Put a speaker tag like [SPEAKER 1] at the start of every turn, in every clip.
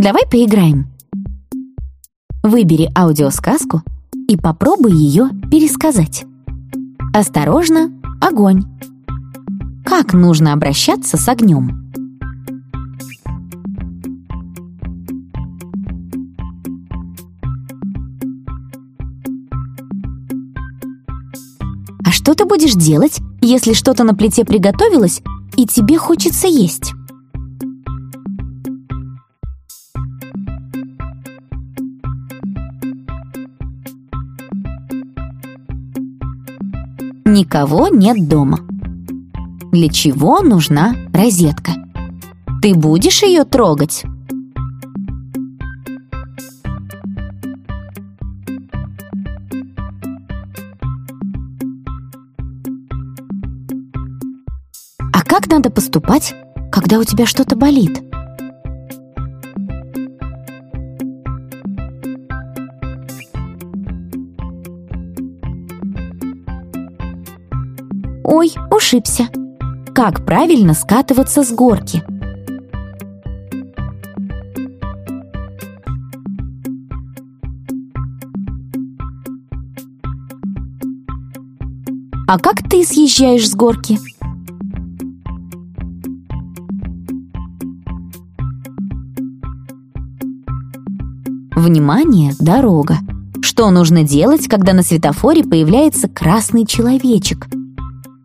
[SPEAKER 1] Давай поиграем. Выбери аудиосказку и попробуй ее пересказать. Осторожно, огонь. Как нужно обращаться с огнем? А что ты будешь делать, если что-то на плите приготовилось и тебе хочется есть? Никого нет дома. Для чего нужна розетка? Ты будешь ее трогать? А как надо поступать, когда у тебя что-то болит? Ой, ушибся. Как правильно скатываться с горки? А как ты съезжаешь с горки? Внимание, дорога. Что нужно делать, когда на светофоре появляется красный человечек?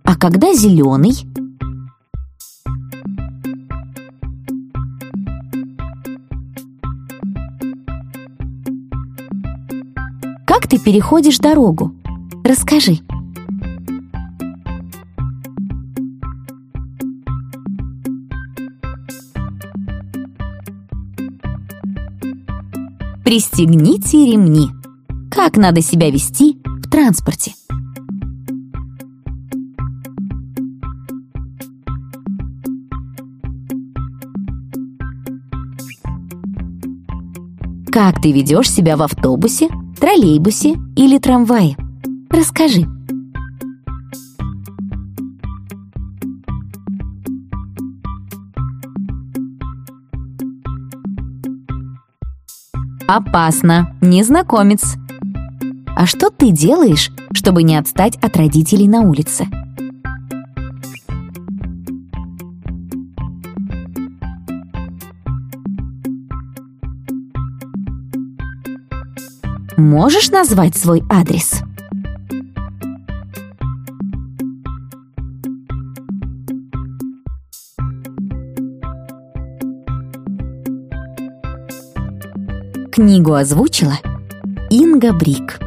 [SPEAKER 1] А когда зеленый? Как ты переходишь дорогу? Расскажи. Пристегните ремни. Как надо себя вести в транспорте? Как ты ведешь себя в автобусе, троллейбусе или трамвае? Расскажи. Опасно, незнакомец. А что ты делаешь, чтобы не отстать от родителей на улице? Можешь назвать свой адрес? Книгу озвучила Инга Брик.